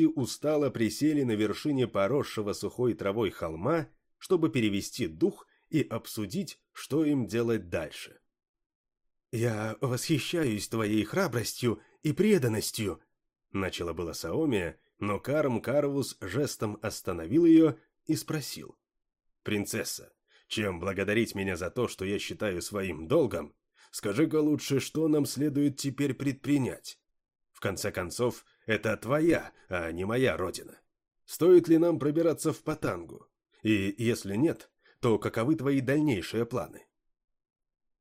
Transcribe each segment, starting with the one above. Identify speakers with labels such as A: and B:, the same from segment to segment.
A: устало присели на вершине поросшего сухой травой холма, чтобы перевести дух и обсудить, что им делать дальше.
B: «Я восхищаюсь твоей храбростью и преданностью», — начала была Саомия, но Карм Карвус жестом остановил ее и спросил.
A: «Принцесса, чем благодарить меня за то, что я считаю своим долгом, скажи-ка лучше, что нам следует теперь предпринять? В конце концов, это твоя, а не моя родина. Стоит ли нам пробираться в Патангу? И если нет, то каковы твои дальнейшие планы?»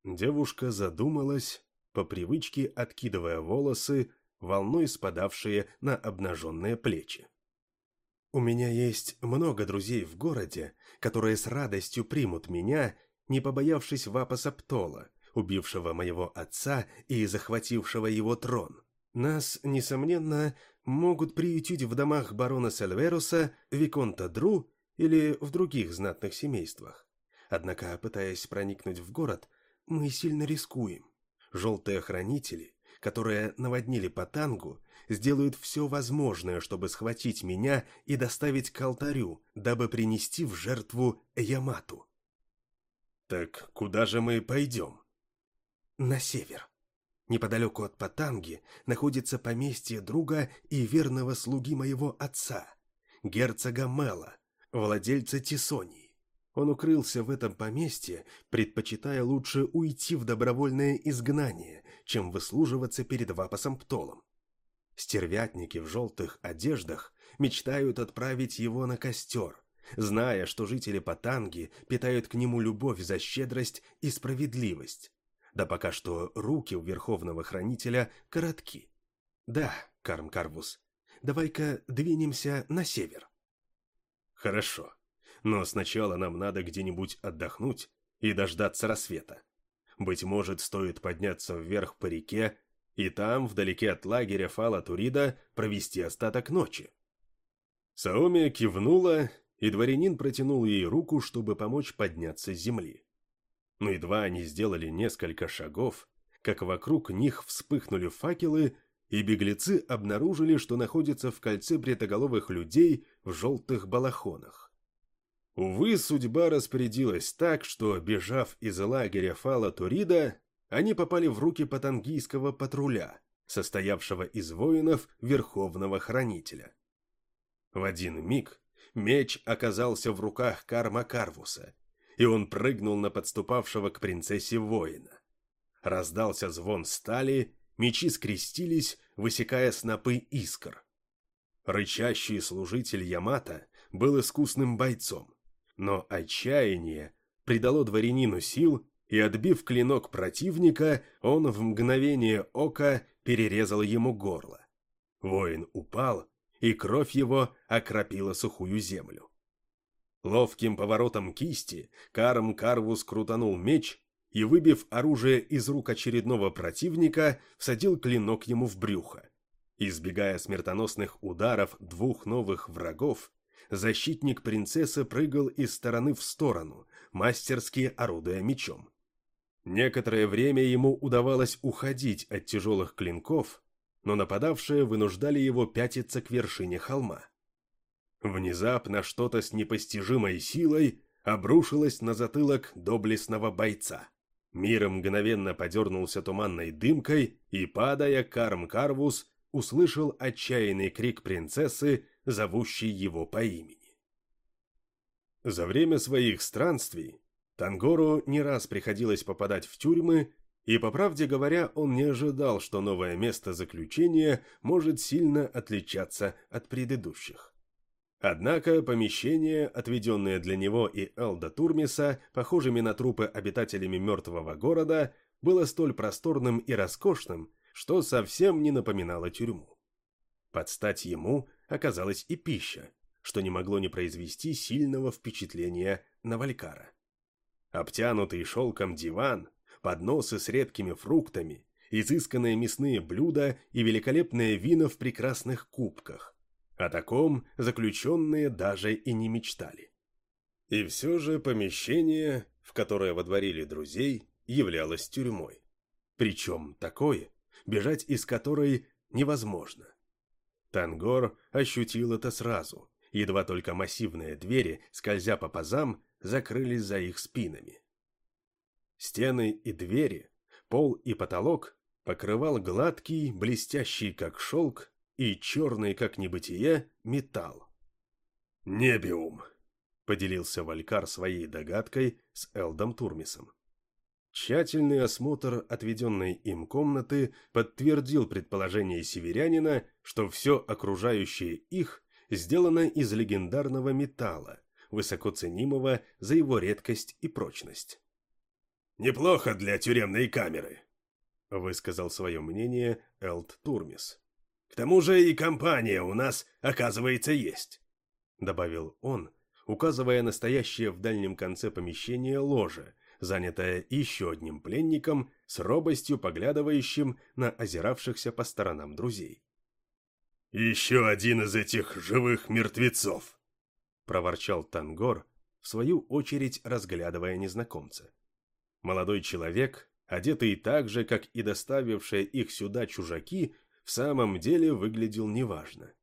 B: Девушка задумалась, по привычке откидывая волосы, волной спадавшие на обнаженные плечи. «У меня есть много друзей в городе, которые с радостью примут меня, не побоявшись Вапаса Птола, убившего моего отца и захватившего его трон. Нас, несомненно, могут приютить в домах барона Сельверуса, Виконта Дру или в других знатных семействах. Однако, пытаясь проникнуть в город, мы сильно рискуем. Желтые хранители, которые наводнили Патангу, сделают все возможное, чтобы схватить меня и доставить к алтарю, дабы принести в жертву Ямату.
A: Так куда же мы пойдем?
B: На север. Неподалеку от Патанги находится поместье друга и верного слуги моего отца, герцога Мела, владельца Тисонии. Он укрылся в этом поместье, предпочитая лучше уйти в добровольное изгнание, чем выслуживаться перед Вапасом Птолом. Стервятники в желтых одеждах мечтают отправить его на костер, зная, что жители Патанги питают к нему любовь за щедрость и справедливость. Да пока что руки у Верховного Хранителя коротки. Да, Карм Карвус, давай-ка двинемся на север.
A: Хорошо, но сначала нам надо где-нибудь отдохнуть и дождаться рассвета. Быть может, стоит подняться вверх по реке и там, вдалеке от лагеря Фала Турида, провести остаток ночи. Саомия кивнула, и дворянин протянул ей руку, чтобы помочь подняться с земли. Но едва они сделали несколько шагов, как вокруг них вспыхнули факелы, и беглецы обнаружили, что находятся в кольце бритоголовых людей в желтых балахонах. Увы, судьба распорядилась так, что, бежав из лагеря Фала Турида, они попали в руки патангийского патруля, состоявшего из воинов Верховного Хранителя. В один миг меч оказался в руках Карма Карвуса, и он прыгнул на подступавшего к принцессе воина. Раздался звон стали, мечи скрестились, высекая снопы искр. Рычащий служитель Ямата был искусным бойцом, но отчаяние придало дворянину сил и, отбив клинок противника, он в мгновение ока перерезал ему горло. Воин упал, и кровь его окропила сухую землю. Ловким поворотом кисти Карм Карвус крутанул меч и, выбив оружие из рук очередного противника, всадил клинок ему в брюхо. Избегая смертоносных ударов двух новых врагов, защитник принцессы прыгал из стороны в сторону, мастерски орудуя мечом. Некоторое время ему удавалось уходить от тяжелых клинков, но нападавшие вынуждали его пятиться к вершине холма. Внезапно что-то с непостижимой силой обрушилось на затылок доблестного бойца. Мир мгновенно подернулся туманной дымкой, и, падая, Карм Карвус услышал отчаянный крик принцессы, зовущей его по имени. За время своих странствий Тангору не раз приходилось попадать в тюрьмы, и, по правде говоря, он не ожидал, что новое место заключения может сильно отличаться от предыдущих. Однако помещение, отведенное для него и Элда Турмиса, похожими на трупы обитателями мертвого города, было столь просторным и роскошным, что совсем не напоминало тюрьму. Под стать ему оказалась и пища, что не могло не произвести сильного впечатления на Валькара. Обтянутый шелком диван, подносы с редкими фруктами, изысканные мясные блюда и великолепное вино в прекрасных кубках. О таком заключенные даже и не мечтали. И все же помещение, в которое водворили друзей, являлось тюрьмой. Причем такое, бежать из которой невозможно. Тангор ощутил это сразу, едва только массивные двери, скользя по пазам, закрылись за их спинами. Стены и двери, пол и потолок покрывал гладкий, блестящий как шелк и черный как небытие металл. «Небиум», — поделился Валькар своей догадкой с Элдом Турмисом. Тщательный осмотр отведенной им комнаты подтвердил предположение северянина, что все окружающее их сделано из легендарного металла, высоко ценимого за его редкость и прочность. «Неплохо для тюремной камеры», — высказал свое мнение Элт Турмис. «К тому же и компания у нас, оказывается, есть», — добавил он, указывая настоящее в дальнем конце помещения ложе, занятая еще одним пленником с робостью поглядывающим на озиравшихся по сторонам друзей. «Еще один из этих живых мертвецов!» — проворчал Тангор, в свою очередь разглядывая незнакомца. Молодой человек, одетый так же, как и доставившие их сюда чужаки, в самом деле выглядел неважно.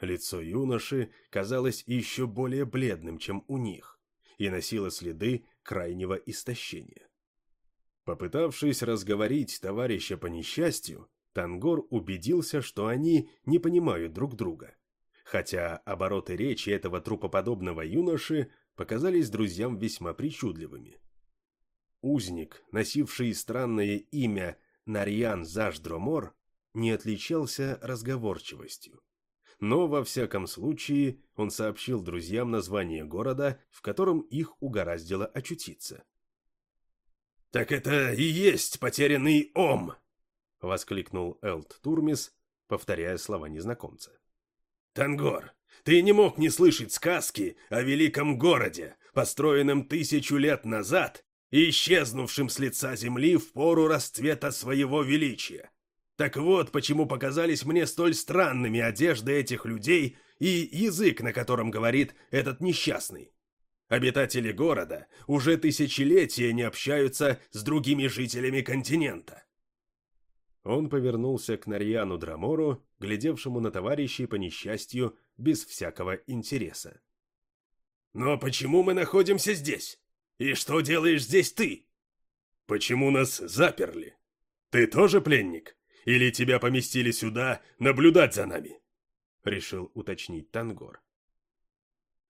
A: Лицо юноши казалось еще более бледным, чем у них, и носило следы крайнего истощения. Попытавшись разговорить товарища по несчастью, Тангор убедился, что они не понимают друг друга, хотя обороты речи этого трупоподобного юноши показались друзьям весьма причудливыми. Узник, носивший странное имя Нарьян Заждромор, не отличался разговорчивостью но во всяком случае он сообщил друзьям название города, в котором их угораздило очутиться. «Так это и есть потерянный Ом!» — воскликнул Элт Турмис, повторяя слова незнакомца. «Тангор, ты не мог не слышать сказки о великом городе, построенном тысячу лет назад и исчезнувшем с лица земли в пору расцвета своего величия. Так вот, почему показались мне столь странными одежды этих людей и язык, на котором говорит этот несчастный. Обитатели города уже тысячелетия не общаются с другими жителями континента. Он повернулся к Нарьяну Драмору, глядевшему на товарищей по несчастью без всякого интереса. «Но почему мы находимся здесь? И что делаешь здесь ты? Почему нас заперли? Ты тоже пленник?» Или тебя поместили сюда наблюдать за нами?» — решил уточнить Тангор.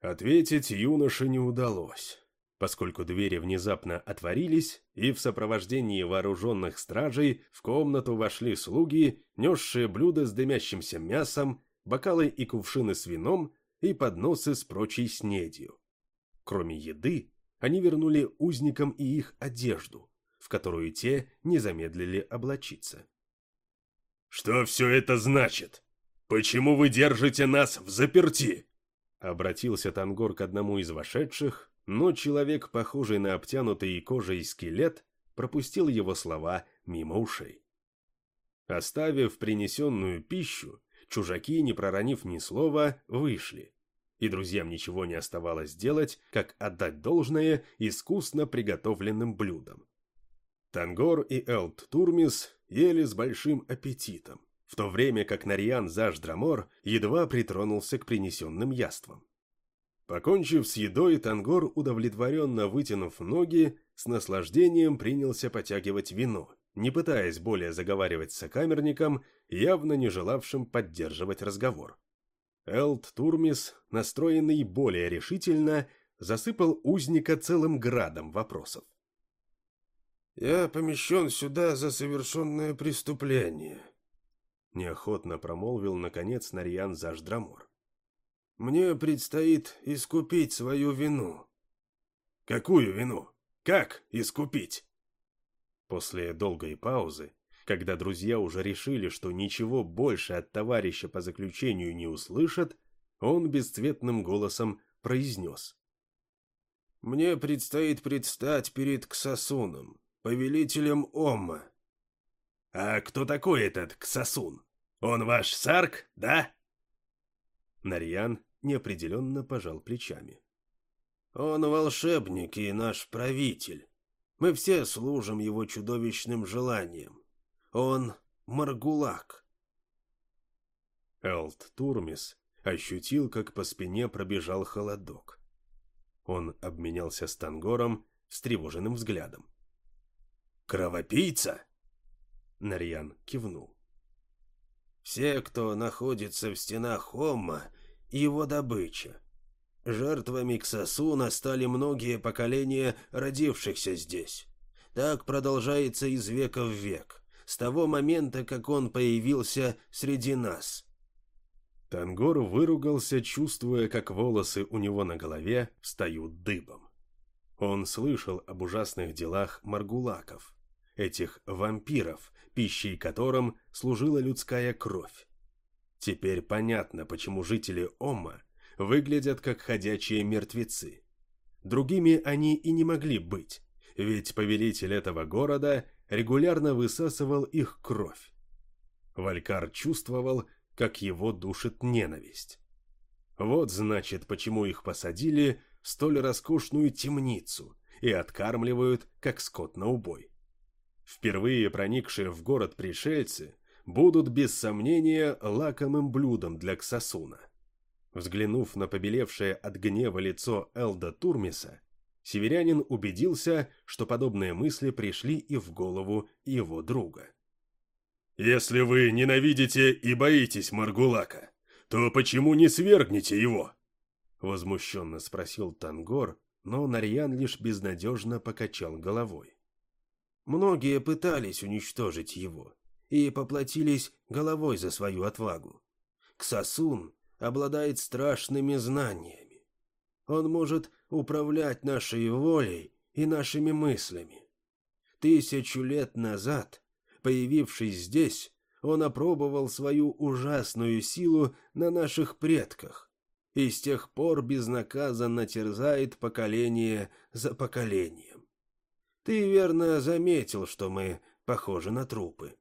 A: Ответить юноше не удалось, поскольку двери внезапно отворились, и в сопровождении вооруженных стражей в комнату вошли слуги, несшие блюда с дымящимся мясом, бокалы и кувшины с вином и подносы с прочей снедью. Кроме еды, они вернули узникам и их одежду, в которую те не замедлили облачиться. «Что все это значит? Почему вы держите нас в заперти?» Обратился Тангор к одному из вошедших, но человек, похожий на обтянутый кожей скелет, пропустил его слова мимо ушей. Оставив принесенную пищу, чужаки, не проронив ни слова, вышли. И друзьям ничего не оставалось делать, как отдать должное искусно приготовленным блюдам. Тангор и Элт Турмис ели с большим аппетитом, в то время как Нарьян Заждрамор едва притронулся к принесенным яствам. Покончив с едой, Тангор, удовлетворенно вытянув ноги, с наслаждением принялся потягивать вино, не пытаясь более заговаривать с сокамерником, явно не желавшим поддерживать разговор. Элт Турмис, настроенный более решительно, засыпал узника целым градом вопросов. «Я помещен сюда за совершенное преступление», — неохотно промолвил, наконец, Нарьян Заждрамор. «Мне предстоит искупить свою вину». «Какую вину? Как искупить?» После долгой паузы, когда друзья уже решили, что ничего больше от товарища по заключению не услышат, он бесцветным голосом произнес. «Мне предстоит предстать перед Ксасуном, повелителем Омма. «А кто такой этот Ксасун? Он ваш сарк, да?» Нарьян неопределенно пожал плечами. «Он волшебник и наш правитель. Мы все служим его чудовищным желаниям. Он Маргулак». Элт Турмис ощутил, как по спине пробежал холодок. Он обменялся с Тангором встревоженным взглядом. «Кровопийца?» Нарьян кивнул. «Все, кто находится в стенах Хомма, его добыча. Жертвами Ксасуна стали многие поколения родившихся здесь. Так продолжается из века в век, с того момента, как он появился среди нас».
B: Тангор выругался, чувствуя, как волосы у него на голове встают дыбом. Он слышал об ужасных делах маргулаков, этих вампиров, пищей которым служила людская кровь. Теперь понятно, почему жители Ома выглядят как ходячие мертвецы. Другими они и не могли быть, ведь повелитель этого города регулярно высасывал их кровь. Валькар чувствовал, как его душит ненависть. Вот значит, почему их посадили в столь роскошную темницу и откармливают, как скот на убой. Впервые проникшие в город пришельцы будут без сомнения лакомым блюдом для Ксасуна. Взглянув на побелевшее от гнева лицо Элда Турмиса, северянин убедился, что подобные мысли пришли и в голову его друга.
A: «Если вы ненавидите и боитесь Маргулака, то почему не свергнете его?»
B: Возмущенно спросил Тангор, но Нарьян лишь безнадежно покачал головой.
C: Многие пытались уничтожить его и поплатились головой за свою отвагу. Ксасун обладает страшными знаниями. Он может управлять нашей волей и нашими мыслями. Тысячу лет назад Появившись здесь, он опробовал свою ужасную силу на наших предках и с тех пор безнаказанно терзает поколение за поколением. Ты верно заметил, что мы похожи на трупы.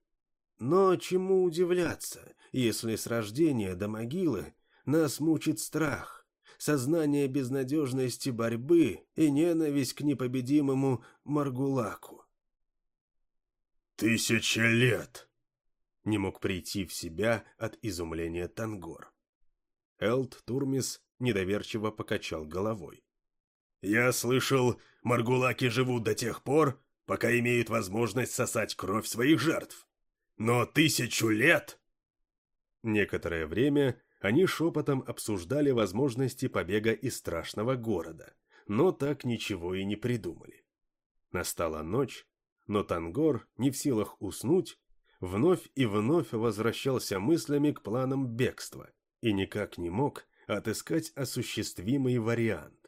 C: Но чему удивляться, если с рождения до могилы нас мучит страх, сознание безнадежности борьбы и ненависть к непобедимому Маргулаку?
A: «Тысяча лет!»
B: Не мог прийти в себя от изумления Тангор. Элт Турмис недоверчиво покачал головой.
A: «Я слышал, маргулаки живут до тех пор, пока имеют возможность сосать кровь своих жертв. Но тысячу лет!»
B: Некоторое время они шепотом обсуждали возможности побега из страшного города, но так ничего и не придумали. Настала ночь, но Тангор, не в силах уснуть, вновь и вновь возвращался мыслями к планам бегства и никак не мог отыскать осуществимый вариант.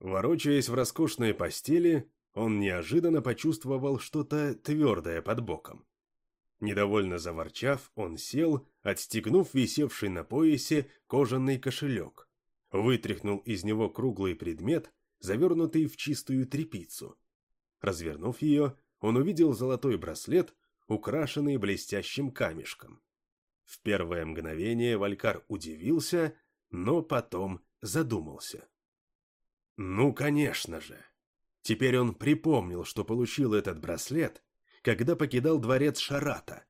B: Ворочаясь в роскошной постели, он неожиданно почувствовал что-то твердое под боком. Недовольно заворчав, он сел, отстегнув висевший на поясе кожаный кошелек, вытряхнул из него круглый предмет, завернутый в чистую тряпицу, Развернув ее, он увидел золотой браслет, украшенный блестящим камешком. В первое мгновение Валькар удивился, но потом задумался. Ну, конечно же. Теперь он припомнил, что получил этот браслет, когда покидал дворец Шарата.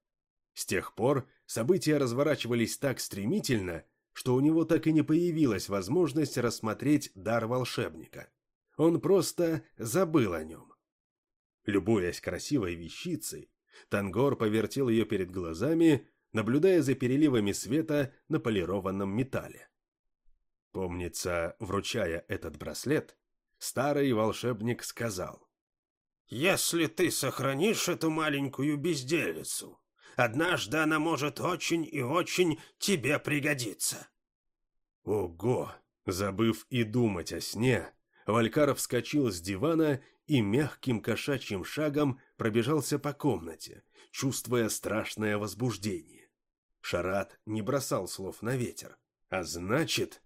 B: С тех пор события разворачивались так стремительно, что у него так и не появилась возможность рассмотреть дар волшебника. Он просто забыл о нем. Любуясь красивой вещицей, Тангор повертел ее перед глазами, наблюдая за переливами света на полированном металле. Помнится, вручая этот браслет, старый волшебник сказал.
C: «Если ты сохранишь эту маленькую безделицу, однажды она может очень и очень тебе пригодиться».
B: Ого! Забыв и думать о сне, Валькаров вскочил с дивана и мягким кошачьим шагом пробежался по комнате, чувствуя страшное возбуждение. Шарат не бросал слов на ветер. А значит...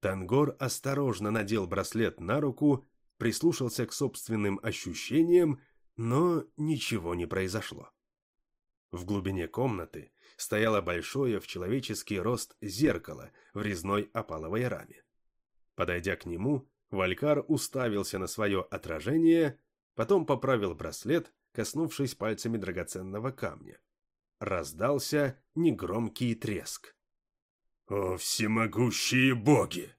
B: Тангор осторожно надел браслет на руку, прислушался к собственным ощущениям, но ничего не произошло. В глубине комнаты стояло большое в человеческий рост зеркало в резной опаловой раме. Подойдя к нему, Валькар уставился на свое отражение, потом поправил браслет, коснувшись пальцами драгоценного камня. раздался негромкий треск.
A: «О, всемогущие боги!»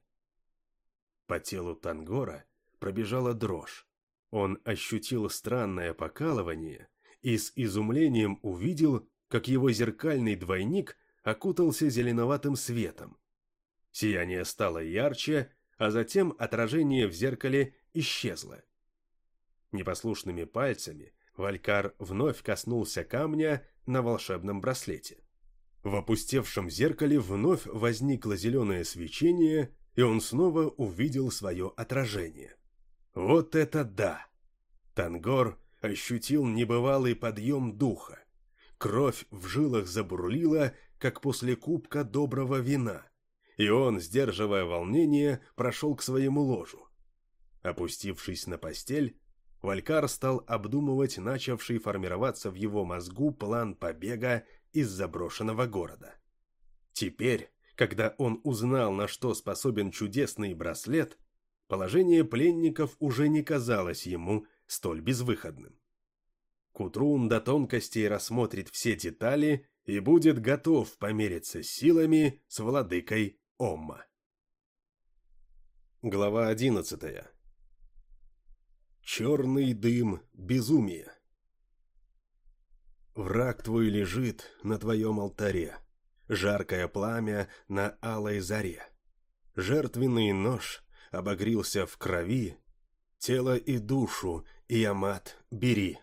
B: По телу Тангора пробежала дрожь. Он ощутил странное покалывание и с изумлением увидел, как его зеркальный двойник окутался зеленоватым светом. Сияние стало ярче, а затем отражение в зеркале исчезло. Непослушными пальцами Валькар вновь коснулся камня на волшебном браслете. В опустевшем зеркале вновь возникло зеленое свечение, и он снова увидел свое отражение. Вот это да! Тангор ощутил небывалый подъем духа. Кровь в жилах забурлила, как после кубка доброго вина, и он, сдерживая волнение, прошел к своему ложу. Опустившись на постель, Валькар стал обдумывать начавший формироваться в его мозгу план побега из заброшенного города. Теперь, когда он узнал, на что способен чудесный браслет, положение пленников уже не казалось ему столь безвыходным. К утру он до тонкостей рассмотрит все детали и будет готов помериться силами с владыкой Омма. Глава одиннадцатая. Черный дым безумия. Враг твой лежит на твоем алтаре, жаркое пламя на алой заре. Жертвенный нож обогрился в крови, тело и душу, Иамат, бери.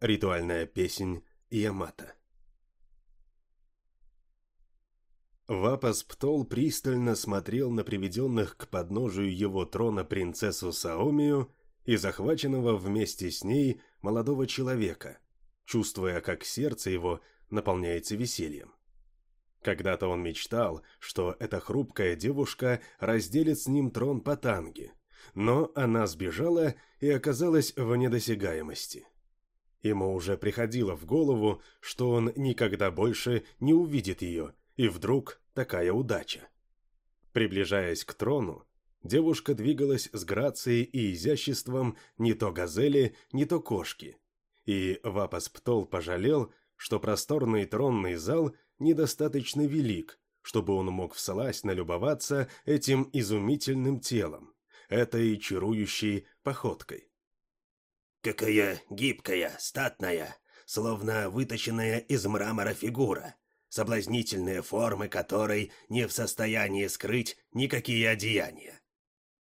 B: Ритуальная песнь Иамата. Вапас Птол пристально смотрел на приведенных к подножию его трона принцессу Саомию и захваченного вместе с ней молодого человека, чувствуя, как сердце его наполняется весельем. Когда-то он мечтал, что эта хрупкая девушка разделит с ним трон по танге, но она сбежала и оказалась в недосягаемости. Ему уже приходило в голову, что он никогда больше не увидит ее, и вдруг такая удача. Приближаясь к трону, девушка двигалась с грацией и изяществом не то газели, не то кошки, и Вапас Птол пожалел, что просторный тронный зал недостаточно велик, чтобы он мог всласть налюбоваться этим изумительным телом, этой чарующей походкой.
C: «Какая гибкая, статная, словно выточенная из мрамора фигура, соблазнительные формы которой не в состоянии скрыть никакие одеяния.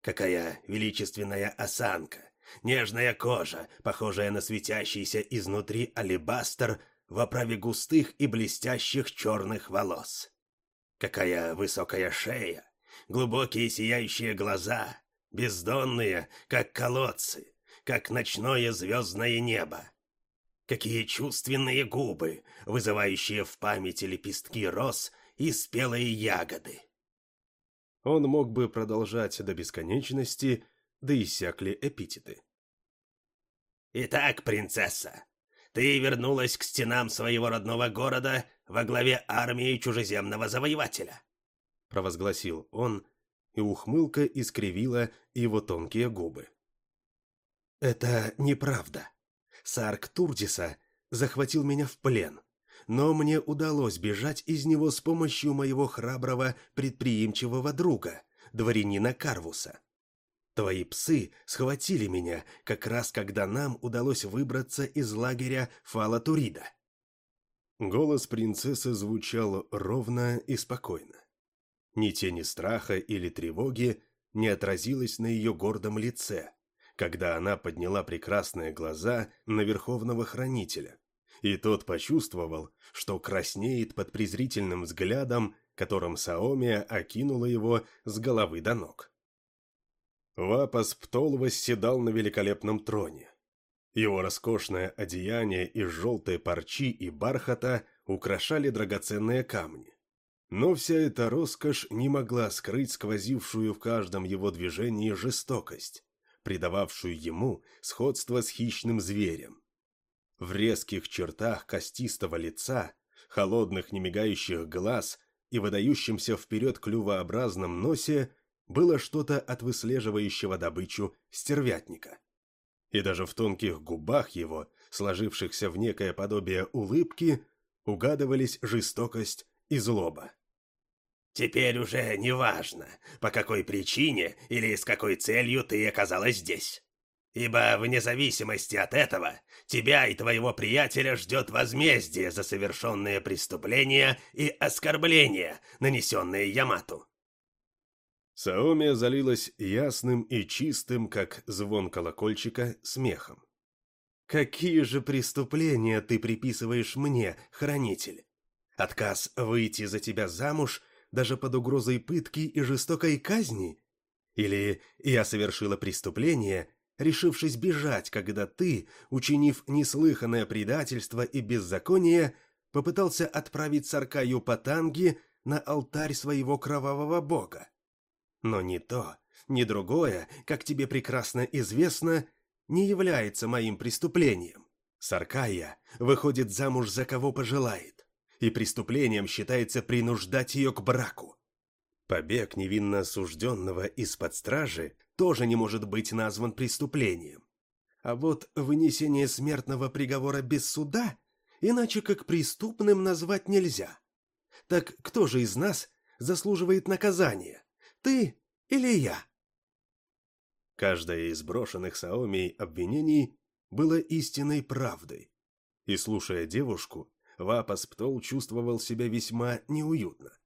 C: Какая величественная осанка, Нежная кожа, похожая на светящийся изнутри алебастр в оправе густых и блестящих черных волос. Какая высокая шея, глубокие сияющие глаза, бездонные, как колодцы, как ночное звездное небо. Какие чувственные губы, вызывающие в памяти лепестки роз и спелые ягоды.
B: Он мог бы продолжать до бесконечности, да иссякли эпитеты.
C: «Итак, принцесса, ты вернулась к стенам своего родного города во главе армии чужеземного завоевателя», —
B: провозгласил он, и ухмылка искривила его тонкие губы. «Это неправда. Сарк Турдиса захватил меня в плен, но мне удалось бежать из него с помощью моего храброго предприимчивого друга, дворянина Карвуса. Твои псы схватили меня, как раз когда нам удалось выбраться из лагеря Фалатурида. Голос принцессы звучал ровно и спокойно. Ни тени страха или тревоги не отразилось на ее гордом лице, когда она подняла прекрасные глаза на Верховного Хранителя, и тот почувствовал, что краснеет под презрительным взглядом, которым Саомия окинула его с головы до ног. Вапас Птол восседал на великолепном троне. Его роскошное одеяние из желтой парчи и бархата украшали драгоценные камни. Но вся эта роскошь не могла скрыть сквозившую в каждом его движении жестокость, придававшую ему сходство с хищным зверем. В резких чертах костистого лица, холодных немигающих глаз и выдающемся вперед клювообразном носе было что-то от выслеживающего добычу стервятника. И даже в тонких губах его, сложившихся в некое подобие улыбки, угадывались жестокость и злоба.
C: «Теперь уже не важно, по какой причине или с какой целью ты оказалась здесь. Ибо вне зависимости от этого, тебя и твоего приятеля ждет возмездие за совершенные преступления и оскорбления, нанесенные Ямату.
B: Саомия залилась ясным и чистым, как звон колокольчика, смехом.
A: «Какие же преступления ты приписываешь мне, хранитель? Отказ выйти за тебя замуж даже под угрозой пытки и жестокой казни? Или я совершила преступление, решившись бежать, когда ты, учинив неслыханное предательство и беззаконие, попытался отправить Саркаю Патанги на алтарь своего кровавого бога? Но ни то, ни другое, как тебе прекрасно известно, не является моим преступлением. Саркая выходит замуж за кого пожелает, и преступлением считается принуждать ее к браку. Побег невинно осужденного из-под стражи тоже не может быть назван преступлением. А вот вынесение смертного приговора без суда иначе как преступным назвать нельзя. Так кто же из нас заслуживает наказания? Ты или я?»
B: Каждое из брошенных Саомей обвинений было истинной правдой. И, слушая девушку, Вапас Птол чувствовал себя весьма неуютно.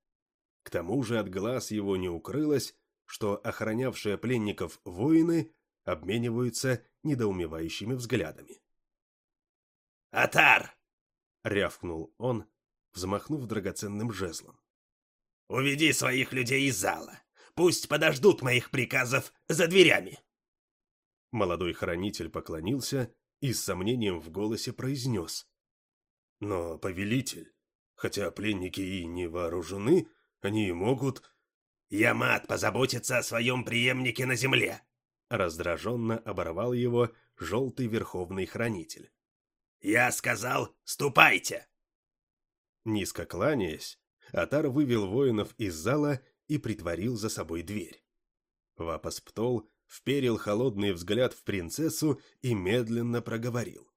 B: К тому же от глаз его не укрылось, что охранявшие пленников воины обмениваются недоумевающими взглядами.
C: «Атар!»
B: — рявкнул он, взмахнув драгоценным жезлом.
C: «Уведи своих людей из зала. Пусть подождут моих приказов за дверями.
B: Молодой хранитель поклонился и с сомнением в голосе произнес. Но, повелитель, хотя пленники и не вооружены, они могут...
C: Ямат позаботится о своем преемнике на земле.
B: Раздраженно оборвал его желтый верховный хранитель.
C: «Я сказал, ступайте!»
B: Низко кланяясь, Атар вывел воинов из зала и притворил за собой дверь. Вапас Птол вперил холодный взгляд в принцессу и медленно проговорил.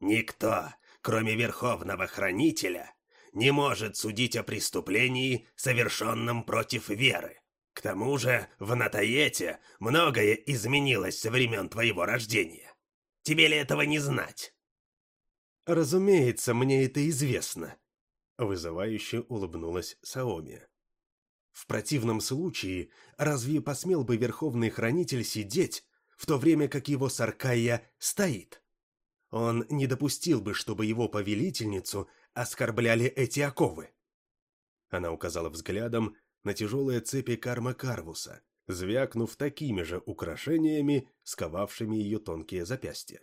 C: «Никто, кроме Верховного Хранителя, не может судить о преступлении, совершенном против веры. К тому же в Натаете многое изменилось со времен твоего рождения. Тебе ли этого не знать?»
A: «Разумеется, мне это известно», —
B: вызывающе улыбнулась Саомия.
A: В противном случае, разве посмел бы Верховный Хранитель сидеть, в то время как его Саркая стоит? Он не допустил бы, чтобы его повелительницу оскорбляли эти оковы.
B: Она указала взглядом на тяжелые цепи карма Карвуса, звякнув такими же украшениями, сковавшими ее тонкие запястья.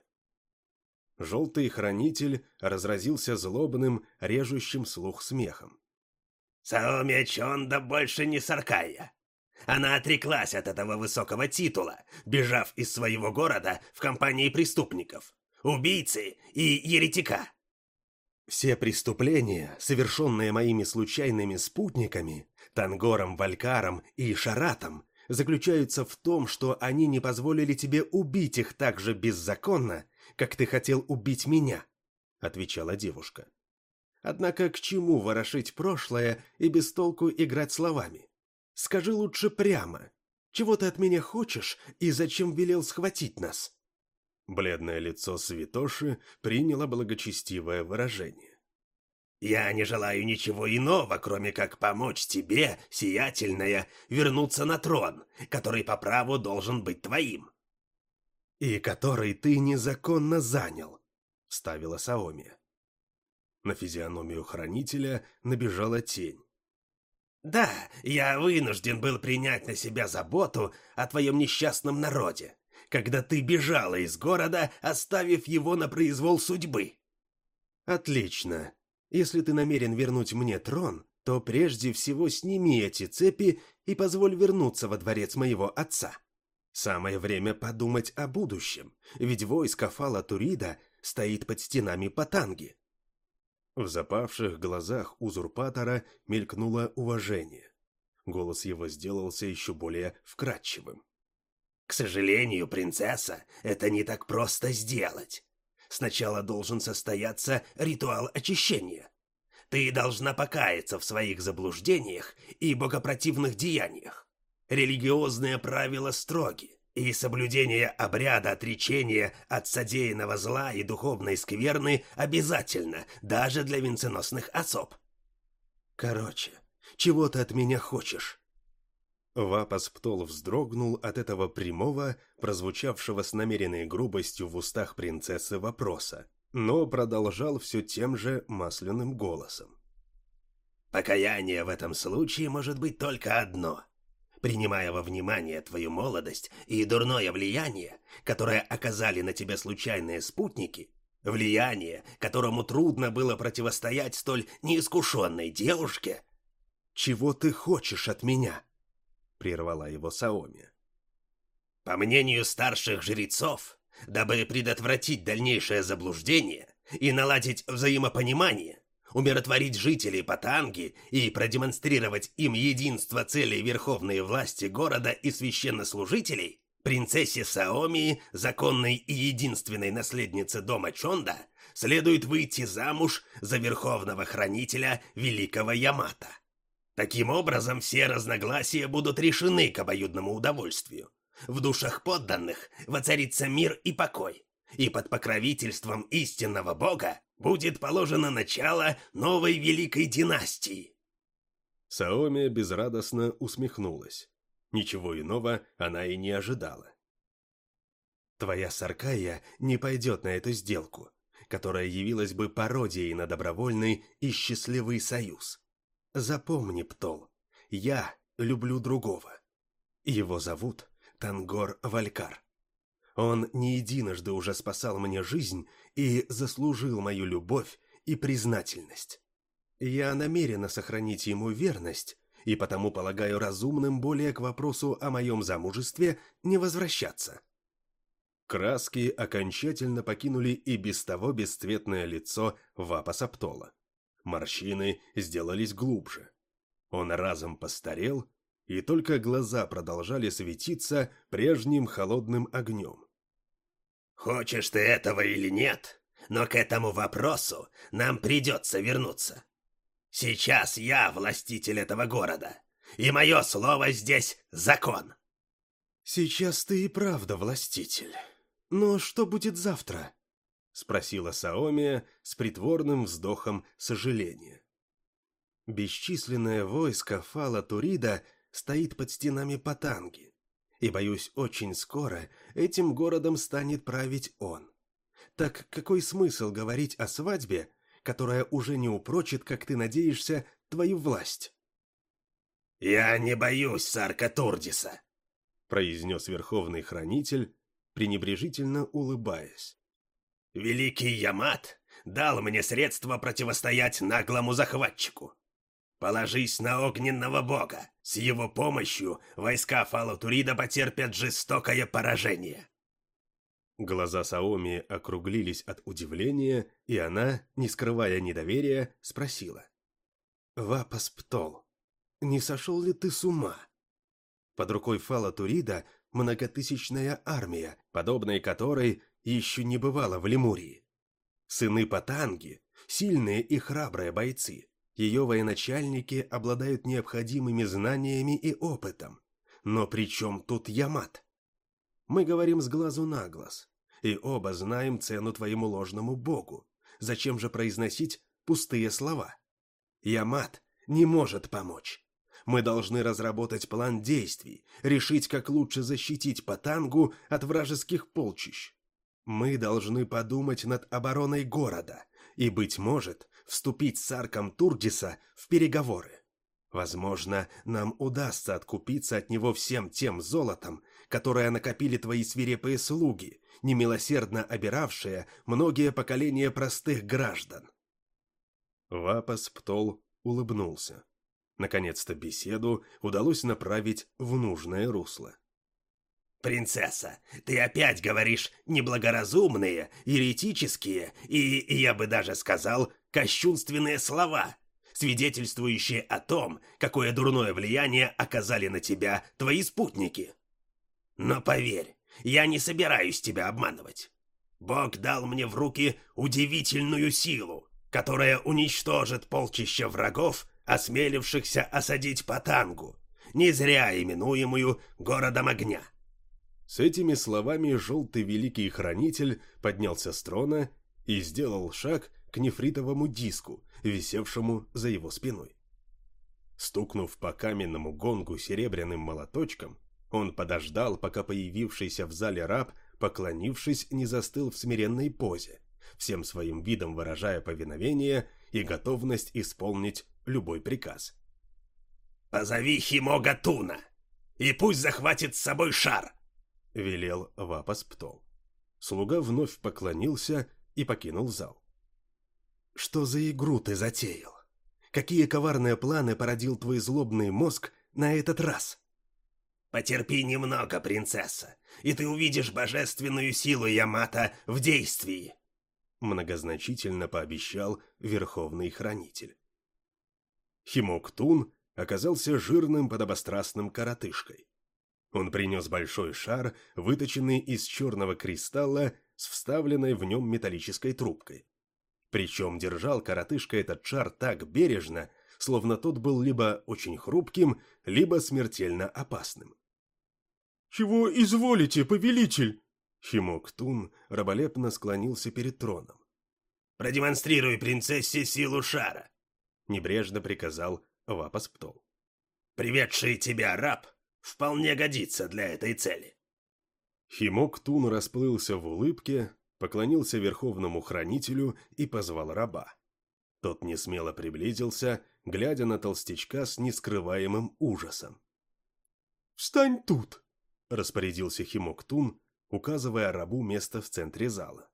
B: Желтый хранитель разразился злобным, режущим слух смехом.
C: Саоми Чонда больше не Саркая. Она отреклась от этого высокого титула, бежав из своего города в компании преступников, убийцы и еретика.
A: Все преступления, совершенные моими случайными спутниками, Тангором, Валькаром и Шаратом, заключаются в том, что они не позволили тебе убить их так же беззаконно, как ты хотел убить меня, — отвечала девушка. Однако к чему ворошить прошлое и без толку играть словами? Скажи лучше прямо. Чего ты от меня хочешь и зачем велел схватить нас?»
B: Бледное лицо святоши приняло благочестивое выражение.
C: «Я не желаю ничего иного, кроме как помочь тебе, сиятельная, вернуться на трон, который по праву должен быть твоим».
A: «И который ты незаконно занял», — вставила Саомия.
B: На физиономию хранителя набежала тень.
C: «Да, я вынужден был принять на себя заботу о твоем несчастном народе, когда ты бежала из города, оставив его на произвол судьбы».
A: «Отлично. Если ты намерен вернуть мне трон, то прежде всего сними эти цепи и позволь вернуться во дворец моего отца. Самое время подумать о будущем, ведь войско Фала Турида стоит под стенами Патанги.
B: В запавших глазах узурпатора мелькнуло уважение. Голос его сделался еще более вкрадчивым.
C: «К сожалению, принцесса, это не так просто сделать. Сначала должен состояться ритуал очищения. ты должна покаяться в своих заблуждениях и богопротивных деяниях. Религиозные правила строги, и соблюдение обряда отречения от содеянного зла и духовной скверны обязательно, даже для венценосных особ. Короче, чего ты от меня хочешь?
B: Вапас Птол вздрогнул от этого прямого, прозвучавшего с намеренной грубостью в устах принцессы вопроса, но продолжал все тем же масляным голосом.
C: «Покаяние в этом случае может быть только одно. Принимая во внимание твою молодость и дурное влияние, которое оказали на тебя случайные спутники, влияние, которому трудно было противостоять столь неискушенной девушке...»
B: «Чего ты хочешь от меня?» — прервала его Саоми.
C: «По мнению старших жрецов, дабы предотвратить дальнейшее заблуждение и наладить взаимопонимание, умиротворить жителей Патанги и продемонстрировать им единство целей верховной власти города и священнослужителей, принцессе Саоми, законной и единственной наследнице дома Чонда, следует выйти замуж за верховного хранителя великого Ямата. Таким образом, все разногласия будут решены к обоюдному удовольствию. В душах подданных воцарится мир и покой, и под покровительством истинного бога будет положено начало новой великой династии.
B: Саоми безрадостно усмехнулась. Ничего иного она и не ожидала. Твоя Саркая не пойдет на эту сделку, которая явилась бы пародией на добровольный и счастливый союз. Запомни, Птол, я люблю другого. Его зовут Тангор Валькар. Он не единожды уже спасал мне жизнь и заслужил мою любовь и признательность. Я намерена сохранить ему верность, и потому полагаю разумным более к вопросу о моем замужестве не возвращаться. Краски окончательно покинули и без того бесцветное лицо Вапаса Птола. Морщины сделались глубже. Он разом постарел, и только глаза продолжали светиться прежним холодным огнем.
C: «Хочешь ты этого или нет, но к этому вопросу нам придется вернуться. Сейчас я властитель этого города, и мое слово здесь закон».
B: «Сейчас ты и правда властитель. Но что будет завтра?» — спросила Саомия с притворным вздохом сожаления. Бесчисленное войско Фала Турида стоит под стенами Патанги, и, боюсь, очень скоро этим городом станет править он. Так какой смысл говорить о свадьбе, которая уже не упрочит, как ты надеешься, твою власть?
C: «Я не боюсь Сарка Турдиса», — произнес Верховный Хранитель, пренебрежительно улыбаясь. Великий Ямат дал мне средства противостоять наглому захватчику. Положись на огненного бога. С его помощью войска Фалатурида потерпят жестокое поражение.
B: Глаза Саоми округлились от удивления, и она, не скрывая недоверия, спросила. «Вапас Птол, не сошел ли ты с ума? Под рукой Фалатурида многотысячная армия, подобной которой еще не бывало в Лемурии. Сыны Патанги – сильные и храбрые бойцы. Ее военачальники обладают необходимыми знаниями и опытом. Но при чем тут Ямат? Мы говорим с глазу на глаз, и оба знаем цену твоему ложному богу. Зачем же произносить пустые слова? Ямат не может помочь. Мы должны разработать план действий, решить, как лучше защитить Патангу от вражеских полчищ. Мы должны подумать над обороной города и, быть может, вступить с Арком Турдиса в переговоры. Возможно, нам удастся откупиться от него всем тем золотом, которое накопили твои свирепые слуги, немилосердно обиравшие многие поколения простых граждан. Вапас Птол улыбнулся. Наконец-то беседу удалось направить в нужное русло.
C: «Принцесса, ты опять говоришь неблагоразумные, еретические и, я бы даже сказал, кощунственные слова, свидетельствующие о том, какое дурное влияние оказали на тебя твои спутники. Но поверь, я не собираюсь тебя обманывать. Бог дал мне в руки удивительную силу, которая уничтожит полчища врагов, осмелившихся осадить Патангу, не зря именуемую городом огня.
A: С этими словами желтый великий хранитель поднялся с трона и сделал шаг к нефритовому диску, висевшему за его спиной. Стукнув по каменному гонгу серебряным молоточком, он подождал, пока появившийся в зале раб, поклонившись, не застыл в смиренной позе, всем своим видом выражая повиновение и готовность исполнить любой приказ.
C: «Позови Химога Туна, и пусть захватит с собой шар!»
A: — велел Вапас Птол. Слуга вновь поклонился и покинул зал. «Что за игру ты затеял? Какие коварные планы породил твой злобный мозг на этот раз?»
C: «Потерпи немного, принцесса, и ты увидишь божественную силу Ямата в действии!»
A: Многозначительно пообещал Верховный Хранитель. Химоктун оказался жирным подобострастным коротышкой. Он принес большой шар, выточенный из черного кристалла с вставленной в нем металлической трубкой. Причем держал коротышка этот шар так бережно, словно тот был либо очень хрупким, либо смертельно опасным.
B: «Чего изволите, повелитель?»
A: Химоктун раболепно склонился перед троном.
C: «Продемонстрируй принцессе силу шара», — небрежно приказал Вапас Птол. «Приведший тебя раб вполне годится для этой цели».
A: Химоктун расплылся в улыбке, поклонился Верховному Хранителю и позвал раба. Тот несмело приблизился, глядя на толстячка с нескрываемым ужасом.
B: «Встань тут!»
A: — распорядился Химоктун, указывая рабу место в центре зала.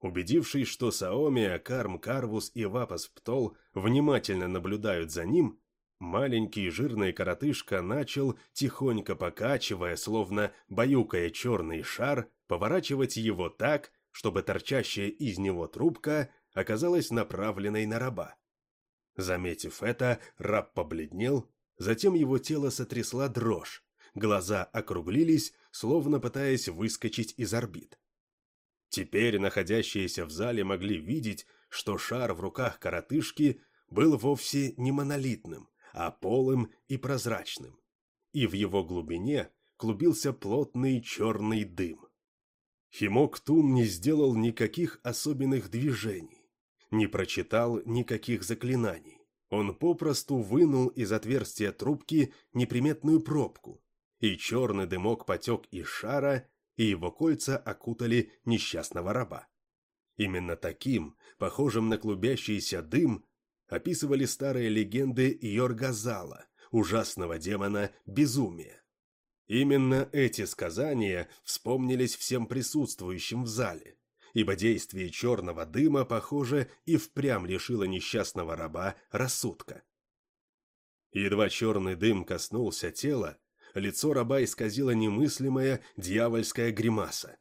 A: Убедившись, что Саоми, Карм, Карвус и Вапас Птол внимательно наблюдают за ним, маленький жирный коротышка начал, тихонько покачивая, словно баюкая черный шар, поворачивать его так, чтобы торчащая из него трубка оказалась направленной на раба. Заметив это, раб побледнел, затем его тело сотрясла дрожь, глаза округлились, словно пытаясь выскочить из орбит. Теперь находящиеся в зале могли видеть, что шар в руках коротышки был вовсе не монолитным, а полым и прозрачным, и в его глубине клубился плотный черный дым. Химок Тун не сделал никаких особенных движений, не прочитал никаких заклинаний. Он попросту вынул из отверстия трубки неприметную пробку, и черный дымок потек из шара и его кольца окутали несчастного раба. Именно таким, похожим на клубящийся дым, описывали старые легенды Йоргазала, ужасного демона безумия. Именно эти сказания вспомнились всем присутствующим в зале, ибо действие черного дыма, похоже, и впрямь лишило несчастного раба рассудка. Едва черный дым коснулся тела, лицо раба исказило немыслимая дьявольская гримаса.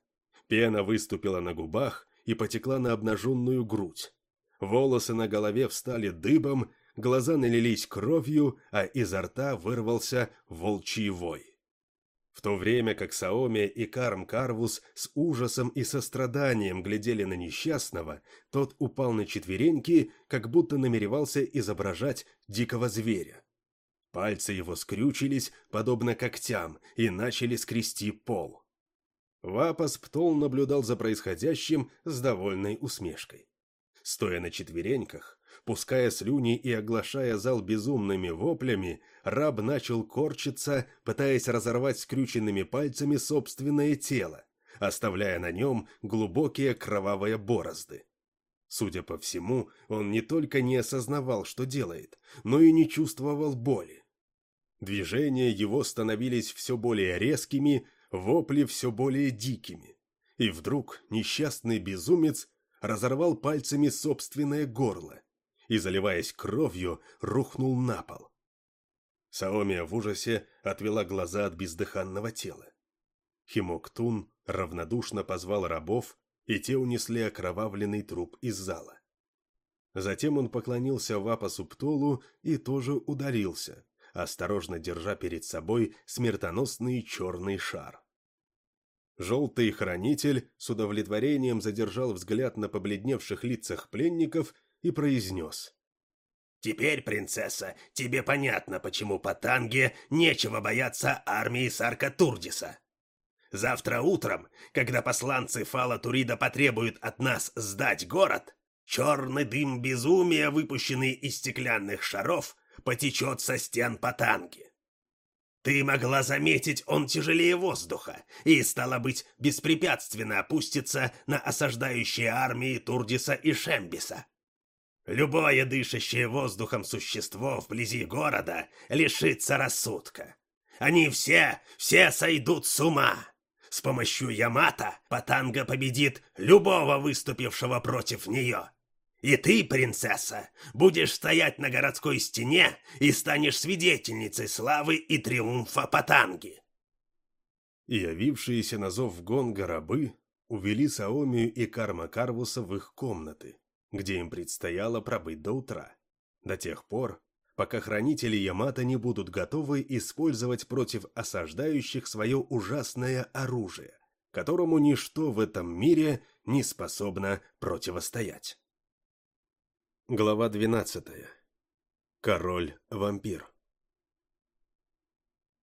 A: Пена выступила на губах и потекла на обнаженную грудь. Волосы на голове встали дыбом, глаза налились кровью, а изо рта вырвался волчий вой. В то время как Саоми и Карм Карвус с ужасом и состраданием глядели на несчастного, тот упал на четвереньки, как будто намеревался изображать дикого зверя. Пальцы его скрючились, подобно когтям, и начали скрести пол. Вапас Птол наблюдал за происходящим с довольной усмешкой. Стоя на четвереньках, пуская слюни и оглашая зал безумными воплями, раб начал корчиться, пытаясь разорвать скрюченными пальцами собственное тело, оставляя на нем глубокие кровавые борозды. Судя по всему, он не только не осознавал, что делает, но и не чувствовал боли. Движения его становились все более резкими, вопли все более дикими. И вдруг несчастный безумец разорвал пальцами собственное горло и, заливаясь кровью, рухнул на пол. Саомия в ужасе отвела глаза от бездыханного тела. Химоктун равнодушно позвал рабов и те унесли окровавленный труп из зала. Затем он поклонился Вапасу Птолу и тоже ударился, осторожно держа перед собой смертоносный черный шар. Желтый хранитель с удовлетворением задержал взгляд на побледневших лицах пленников
B: и произнес.
C: «Теперь, принцесса, тебе понятно, почему по Танге нечего бояться армии Сарка Турдиса. Завтра утром, когда посланцы Фала Турида потребуют от нас сдать город, черный дым безумия, выпущенный из стеклянных шаров, потечет со стен Патанги. Ты могла заметить, он тяжелее воздуха, и, стало быть, беспрепятственно опустится на осаждающие армии Турдиса и Шембиса. Любое дышащее воздухом существо вблизи города лишится рассудка. Они все, все сойдут с ума. С помощью Ямата Патанга победит любого выступившего против нее. И ты, принцесса, будешь стоять на городской стене и станешь свидетельницей славы и триумфа Патанги.
B: И явившиеся на зов гонга рабы увели Саомию и Карма Карвуса в их комнаты, где им предстояло пробыть до утра, до тех пор, пока хранители Ямато не будут готовы использовать против осаждающих свое ужасное оружие, которому ничто в этом мире не способно противостоять. Глава 12. Король-вампир.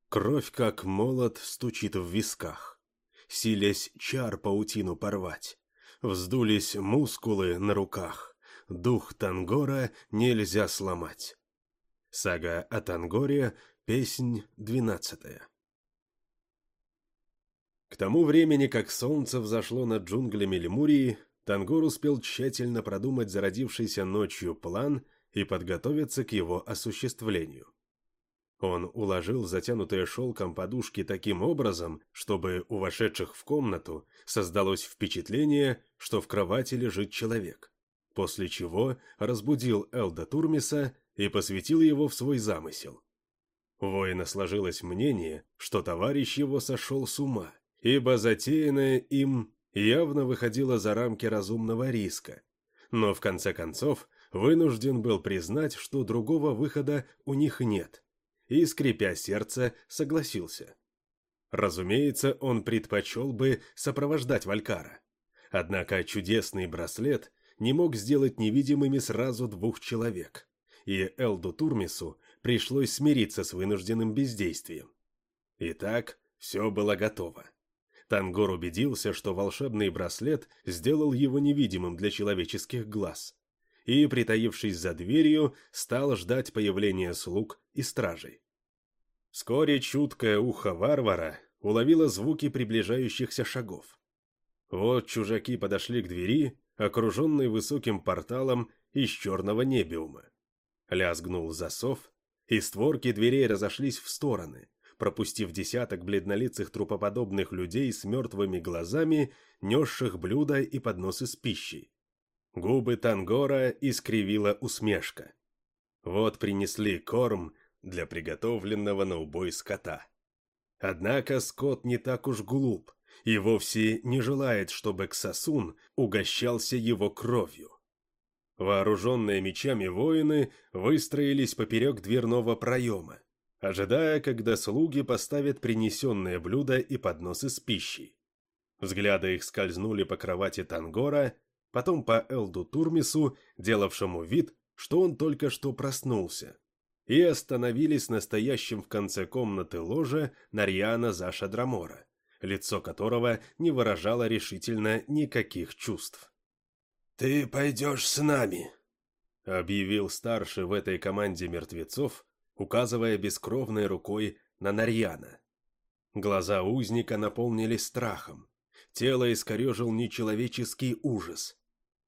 B: Кровь, как молот, стучит в висках, силясь чар паутину порвать. Вздулись мускулы на руках, дух Тангора нельзя сломать. Сага о Тангоре, песнь двенадцатая. К тому времени, как солнце взошло над джунглями Лемурии, Тангор успел тщательно продумать зародившийся ночью план и подготовиться к его осуществлению. Он уложил затянутые шелком подушки таким образом, чтобы у вошедших в комнату создалось впечатление, что в кровати лежит человек, после чего разбудил Элда Турмиса и посвятил его в свой замысел. Воина сложилось мнение, что товарищ его сошел с ума, ибо затеянное им явно выходило за рамки разумного риска, но в конце концов вынужден был признать, что другого выхода у них нет, и, скрипя сердце, согласился. Разумеется, он предпочел бы сопровождать Валькара. Однако чудесный браслет не мог сделать невидимыми сразу двух человек и Элду Турмису пришлось смириться с вынужденным бездействием. Итак, все было готово. Тангор убедился, что волшебный браслет сделал его невидимым для человеческих глаз, и, притаившись за дверью, стал ждать появления слуг и стражей. Вскоре чуткое ухо варвара уловило звуки приближающихся шагов. Вот чужаки подошли к двери, окруженной высоким порталом из черного небиума. Лязгнул засов, и створки дверей разошлись в стороны, пропустив десяток бледнолицых трупоподобных людей с мертвыми глазами, несших блюда и подносы с пищей. Губы Тангора искривила усмешка. Вот принесли корм для приготовленного на убой скота. Однако скот не так уж глуп и вовсе не желает, чтобы Ксасун угощался его кровью. Вооруженные мечами воины выстроились поперек дверного проема, ожидая, когда слуги поставят принесенное блюдо и подносы с пищей. Взгляды их скользнули по кровати Тангора, потом по Элду Турмису, делавшему вид, что он только что проснулся, и остановились на стоящем в конце комнаты ложе Нарьяна Заша Драмора, лицо которого не выражало решительно никаких чувств.
C: «Ты пойдешь с нами», —
B: объявил старший в этой команде мертвецов, указывая бескровной рукой на Нарьяна. Глаза узника наполнились страхом. Тело искорежил нечеловеческий ужас.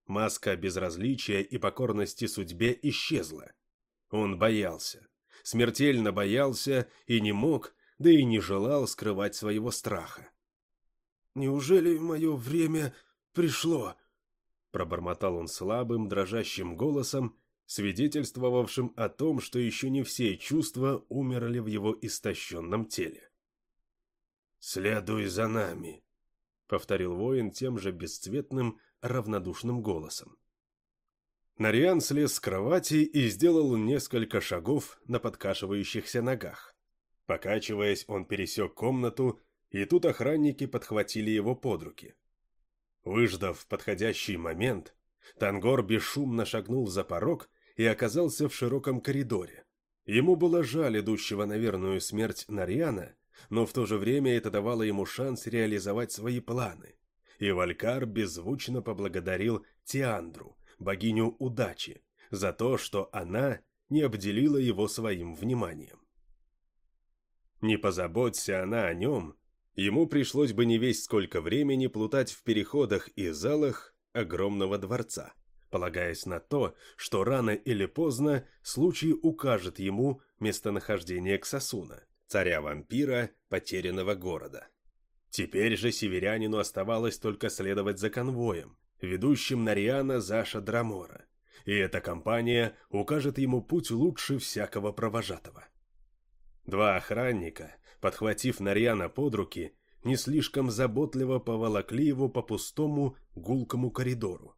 B: Маска безразличия и покорности судьбе исчезла. Он боялся. Смертельно боялся и не мог, да и не желал скрывать своего страха.
C: «Неужели мое время пришло?»
B: Пробормотал он слабым, дрожащим голосом, свидетельствовавшим о том, что еще не все чувства умерли в его истощенном теле.
C: «Следуй за нами», —
B: повторил воин тем же бесцветным, равнодушным голосом. Нариан слез с кровати и сделал несколько шагов на подкашивающихся ногах. Покачиваясь, он пересек комнату, и тут охранники подхватили его под руки. Выждав подходящий момент,
A: Тангор бесшумно шагнул за порог и оказался в широком коридоре. Ему было жаль идущего на верную смерть Нарьяна, но в то же время это давало ему шанс реализовать свои планы. И Валькар беззвучно поблагодарил Тиандру, богиню удачи, за то, что она не обделила его своим вниманием. Не позаботься она о нем, ему пришлось бы не весь сколько времени плутать в переходах и залах огромного дворца, полагаясь на то, что рано или поздно случай укажет ему местонахождение Ксасуна, царя-вампира потерянного города. Теперь же северянину оставалось только следовать за конвоем, ведущим Нариана Заша Драмора, и эта компания укажет ему путь лучше всякого провожатого. Два охранника, подхватив Нарьяна под руки, не слишком заботливо поволокли его по пустому гулкому коридору.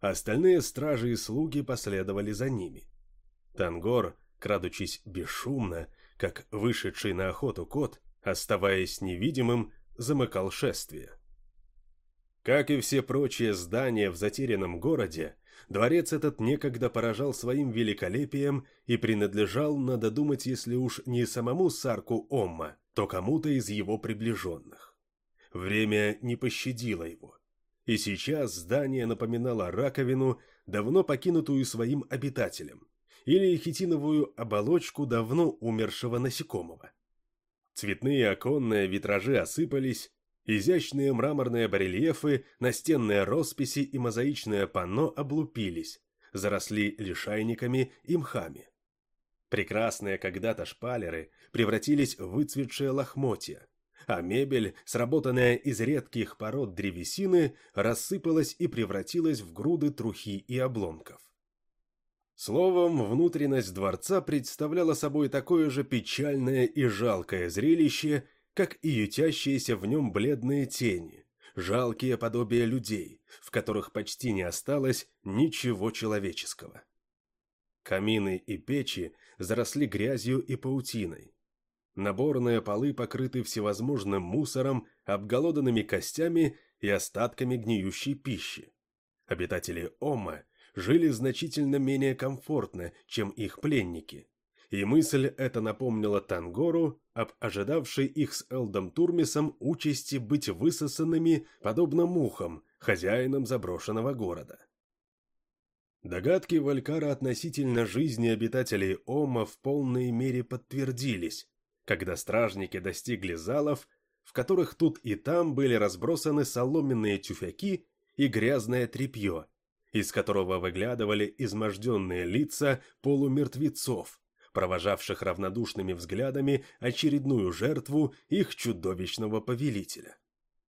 A: Остальные стражи и слуги последовали за ними. Тангор, крадучись бесшумно, как вышедший на охоту кот, оставаясь невидимым, замыкал шествие. Как и все прочие здания в затерянном городе, Дворец этот некогда поражал своим великолепием и принадлежал, надо думать, если уж не самому Сарку Омма, то кому-то из его приближенных. Время не пощадило его. И сейчас здание напоминало раковину, давно покинутую своим обитателем, или хитиновую оболочку давно умершего насекомого. Цветные оконные витражи осыпались, Изящные мраморные барельефы, настенные росписи и мозаичное панно облупились, заросли лишайниками и мхами. Прекрасные когда-то шпалеры превратились в выцветшие лохмотья, а мебель, сработанная из редких пород древесины, рассыпалась и превратилась в груды трухи и обломков. Словом, внутренность дворца представляла собой такое же печальное и жалкое зрелище, как и ютящиеся в нем бледные тени, жалкие подобия людей, в которых почти не осталось ничего человеческого. Камины и печи заросли грязью и паутиной. Наборные полы покрыты всевозможным мусором, обголоданными костями и остатками гниющей пищи. Обитатели Ома жили значительно менее комфортно, чем их пленники, и мысль эта напомнила Тангору об ожидавшей их с Элдом Турмисом участи быть высосанными, подобно мухам, хозяином заброшенного города. Догадки Валькара относительно жизни обитателей Ома в полной мере подтвердились, когда стражники достигли залов, в которых тут и там были разбросаны соломенные тюфяки и грязное тряпье, из которого выглядывали изможденные лица полумертвецов, провожавших равнодушными взглядами очередную жертву их чудовищного повелителя.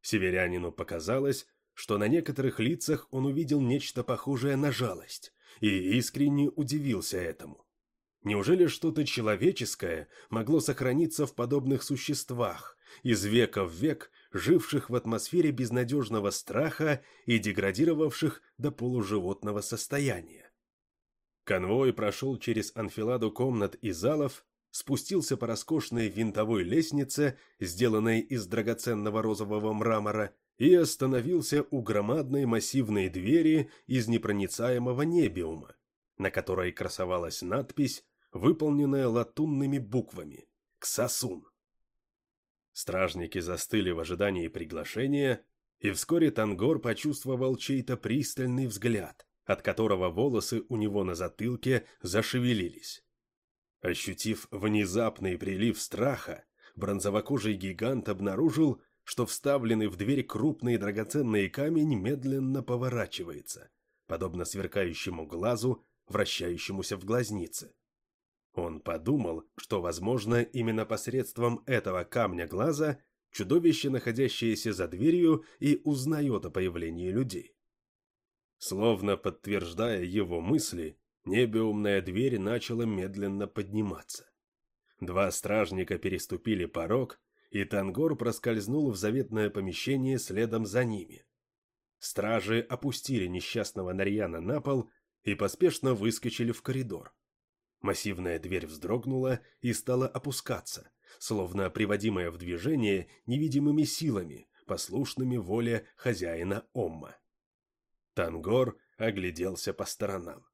A: Северянину показалось, что на некоторых лицах он увидел нечто похожее на жалость, и искренне удивился этому. Неужели что-то человеческое могло сохраниться в подобных существах, из века в век живших в атмосфере безнадежного страха и деградировавших до полуживотного состояния? Конвой прошел через анфиладу комнат и залов, спустился по роскошной винтовой лестнице, сделанной из драгоценного розового мрамора, и остановился у громадной массивной двери из непроницаемого небиума, на которой красовалась надпись, выполненная латунными буквами «Ксасун». Стражники застыли в ожидании приглашения, и вскоре Тангор почувствовал чей-то пристальный взгляд от которого волосы у него на затылке зашевелились. Ощутив внезапный прилив страха, бронзовокожий гигант обнаружил, что вставленный в дверь крупный драгоценный камень медленно поворачивается, подобно сверкающему глазу, вращающемуся в глазнице. Он подумал, что, возможно, именно посредством этого камня глаза чудовище, находящееся за дверью, и узнает о появлении людей. Словно подтверждая его мысли, небеумная дверь начала медленно подниматься. Два стражника переступили порог, и Тангор проскользнул в заветное помещение следом за ними. Стражи опустили несчастного Нарьяна на пол и поспешно выскочили в коридор. Массивная дверь вздрогнула и стала опускаться, словно приводимая в движение невидимыми силами, послушными воле хозяина Омма. Тангор огляделся по сторонам.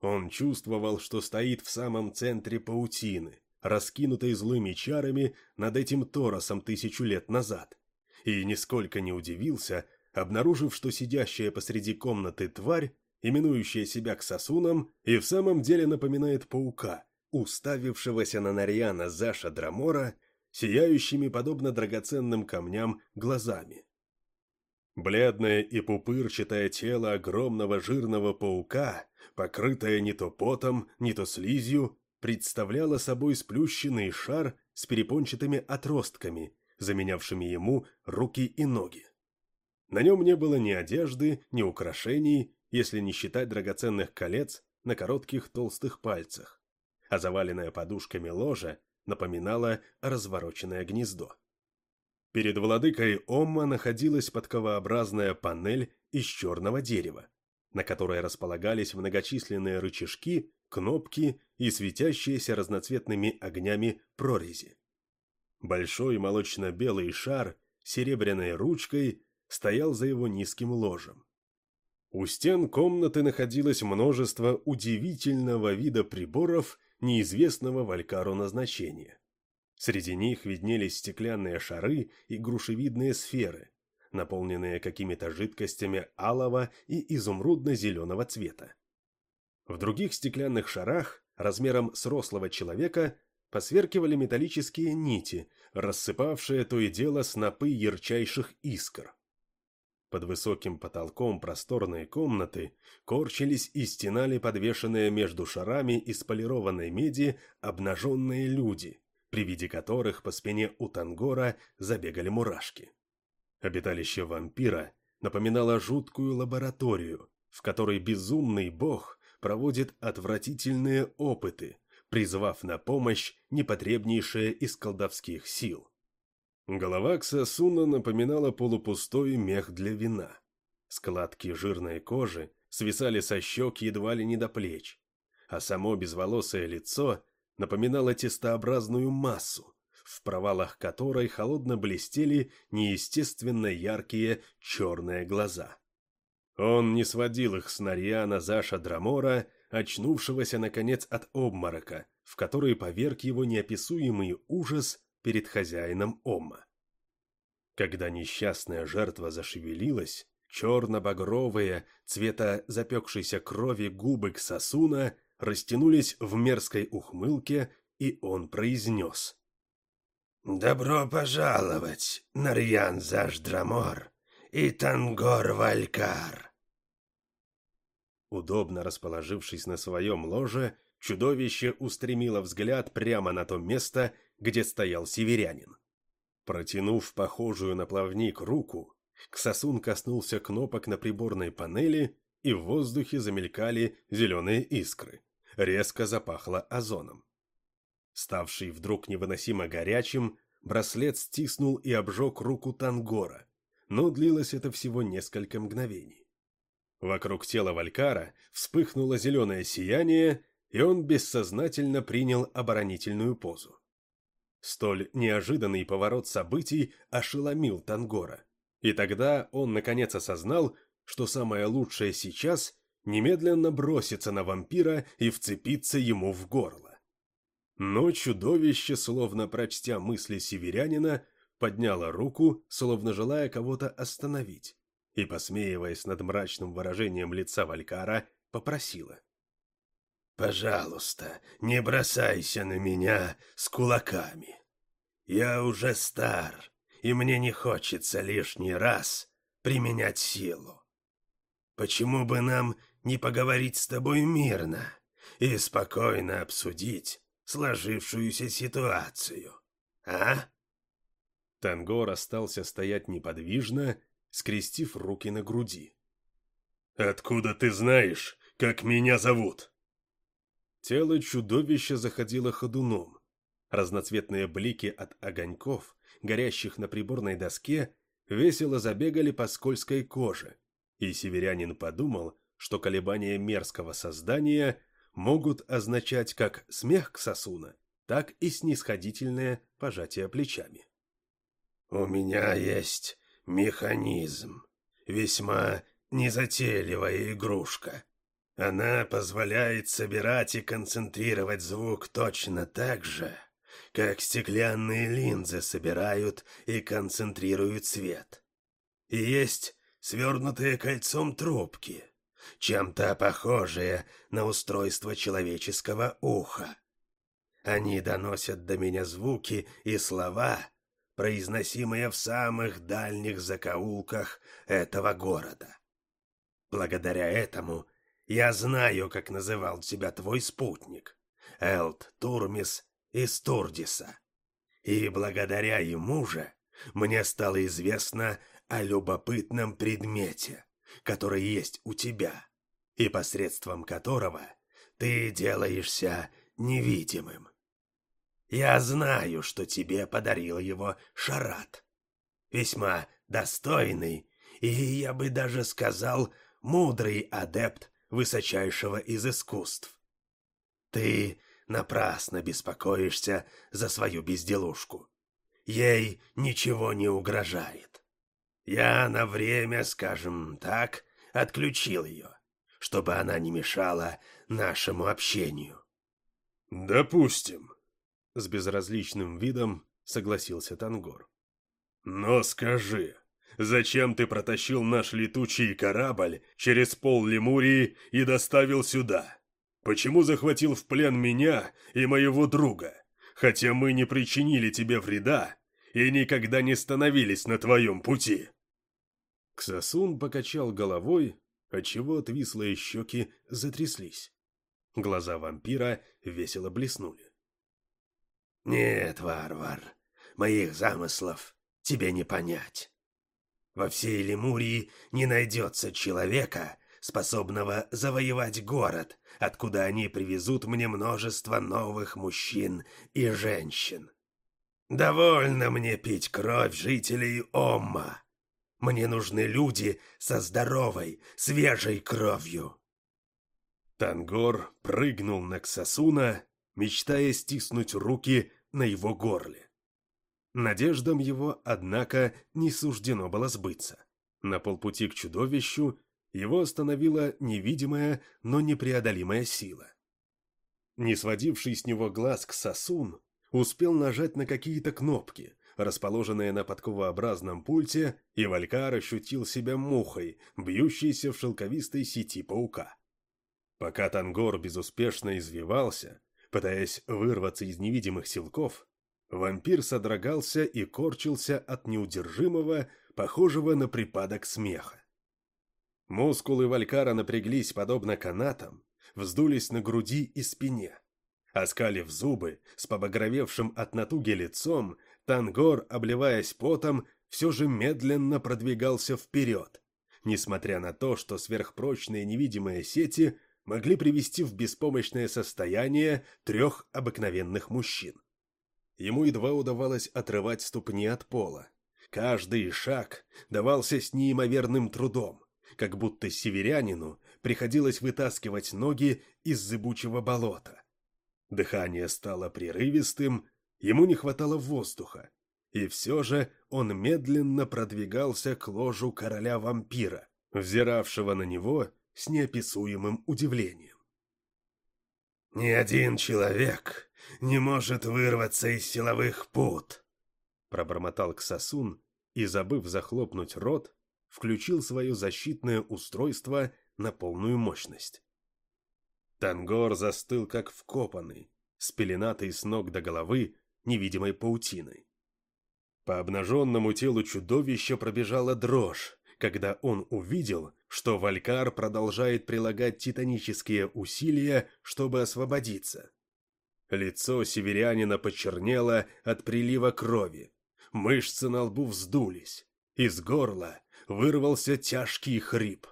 A: Он чувствовал, что стоит в самом центре паутины, раскинутой злыми чарами над этим Торосом тысячу лет назад, и нисколько не удивился, обнаружив, что сидящая посреди комнаты тварь, именующая себя Ксасуном, и в самом деле напоминает паука, уставившегося на Нарьяна Заша Драмора, сияющими, подобно драгоценным камням, глазами. Бледное и пупырчатое тело огромного жирного паука, покрытое не то потом, не то слизью, представляло собой сплющенный шар с перепончатыми отростками, заменявшими ему руки и ноги. На нем не было ни одежды, ни украшений, если не считать драгоценных колец на коротких толстых пальцах, а заваленное подушками ложе напоминало развороченное гнездо. Перед владыкой Омма находилась подковообразная панель из черного дерева, на которой располагались многочисленные рычажки, кнопки и светящиеся разноцветными огнями прорези. Большой молочно-белый шар с серебряной ручкой стоял за его низким ложем. У стен комнаты находилось множество удивительного вида приборов неизвестного Валькару назначения. Среди них виднелись стеклянные шары и грушевидные сферы, наполненные какими-то жидкостями алого и изумрудно-зеленого цвета. В других стеклянных шарах, размером с рослого человека, посверкивали металлические нити, рассыпавшие то и дело снопы ярчайших искр. Под высоким потолком просторной комнаты корчились и стенали подвешенные между шарами из полированной меди обнаженные люди, при виде которых по спине у Тангора забегали мурашки. Обиталище вампира напоминало жуткую лабораторию, в которой безумный бог проводит отвратительные опыты, призвав на помощь непотребнейшее из колдовских сил. Голова Ксасуна напоминала полупустой мех для вина. Складки жирной кожи свисали со щек едва ли не до плеч, а само безволосое лицо напоминало тестообразную массу, в провалах которой холодно блестели неестественно яркие черные глаза. Он не сводил их с Нарьяна Заша Драмора, очнувшегося, наконец, от обморока, в который поверг его неописуемый ужас перед хозяином Ома. Когда несчастная жертва зашевелилась, черно-багровые, цвета запекшейся крови губы Ксасуна растянулись в мерзкой ухмылке, и он произнес.
C: «Добро пожаловать, Нарьян Заждрамор и Тангор Валькар!»
A: Удобно расположившись на своем ложе, чудовище устремило взгляд прямо на то место, где стоял северянин. Протянув похожую на плавник руку, Ксасун коснулся кнопок на приборной панели, и в воздухе замелькали зеленые искры. Резко запахло озоном. Ставший вдруг невыносимо горячим, браслет стиснул и обжег руку Тангора, но длилось это всего несколько мгновений. Вокруг тела Валькара вспыхнуло зеленое сияние, и он бессознательно принял оборонительную позу. Столь неожиданный поворот событий ошеломил Тангора. И тогда он наконец осознал, что самое лучшее сейчас – немедленно броситься на вампира и вцепиться ему в горло. Но чудовище, словно прочтя мысли северянина, подняло руку, словно желая кого-то остановить, и, посмеиваясь над мрачным выражением лица Валькара, попросила.
C: Пожалуйста, не бросайся на меня с кулаками. Я уже стар, и мне не хочется лишний раз применять силу. Почему бы нам не поговорить с тобой мирно и спокойно обсудить сложившуюся ситуацию, а?
A: Тангор остался стоять неподвижно, скрестив руки на груди. «Откуда ты знаешь, как меня зовут?» Тело чудовища заходило ходуном. Разноцветные блики от огоньков, горящих на приборной доске, весело забегали по скользкой коже, и северянин подумал, что колебания мерзкого создания могут означать как смех Ксасуна, так и снисходительное пожатие плечами.
C: «У меня есть механизм, весьма незатейливая игрушка. Она позволяет собирать и концентрировать звук точно так же, как стеклянные линзы собирают и концентрируют свет. И есть свернутые кольцом трубки, чем-то похожие на устройство человеческого уха. Они доносят до меня звуки и слова, произносимые в самых дальних закоулках этого города. Благодаря этому я знаю, как называл тебя твой спутник, Элт Турмис из Турдиса. И благодаря ему же мне стало известно о любопытном предмете, который есть у тебя, и посредством которого ты делаешься невидимым. Я знаю, что тебе подарил его Шарат. Весьма достойный и, я бы даже сказал, мудрый адепт высочайшего из искусств. Ты напрасно беспокоишься за свою безделушку. Ей ничего не угрожает. Я на время, скажем так, отключил ее, чтобы она не мешала нашему общению.
A: «Допустим», с безразличным видом согласился Тангор. «Но скажи, зачем ты протащил наш летучий корабль через пол Лемурии и доставил сюда? Почему захватил в плен меня и моего друга, хотя мы не причинили тебе вреда и никогда не становились на твоем пути?» Ксасун покачал головой, отчего отвислые щеки затряслись. Глаза вампира весело блеснули.
C: «Нет, варвар, моих замыслов тебе не понять. Во всей Лемурии не найдется человека, способного завоевать город, откуда они привезут мне множество новых мужчин и женщин. Довольно мне пить кровь жителей Омма. Мне нужны люди со здоровой, свежей кровью».
A: Тангор прыгнул на Ксасуна мечтая стиснуть руки на его горле. Надеждам его, однако, не суждено было сбыться. На полпути к чудовищу его остановила невидимая, но непреодолимая сила. Не сводивший с него глаз к сосун, успел нажать на какие-то кнопки, расположенные на подковообразном пульте, и Валькар ощутил себя мухой, бьющейся в шелковистой сети паука. Пока Тангор безуспешно извивался, Пытаясь вырваться из невидимых силков, вампир содрогался и корчился от неудержимого, похожего на припадок смеха. Мускулы Валькара напряглись подобно канатам, вздулись на груди и спине. Оскалив зубы, с побагровевшим от натуги лицом, Тангор, обливаясь потом, все же медленно продвигался вперед, несмотря на то, что сверхпрочные невидимые сети могли привести в беспомощное состояние трех обыкновенных мужчин. Ему едва удавалось отрывать ступни от пола. Каждый шаг давался с неимоверным трудом, как будто северянину приходилось вытаскивать ноги из зыбучего болота. Дыхание стало прерывистым, ему не хватало воздуха, и все же он медленно продвигался к ложу короля-вампира, взиравшего на него с неописуемым удивлением.
C: «Ни один человек не может вырваться из силовых пут»,
A: пробормотал Ксасун и, забыв захлопнуть рот, включил свое защитное устройство на полную мощность. Тангор застыл как вкопанный, спеленатый с ног до головы невидимой паутиной. По обнаженному телу чудовища пробежала дрожь, когда он увидел, что Валькар продолжает прилагать титанические усилия, чтобы освободиться. Лицо северянина почернело от прилива крови, мышцы на лбу вздулись, из горла вырвался тяжкий хрип.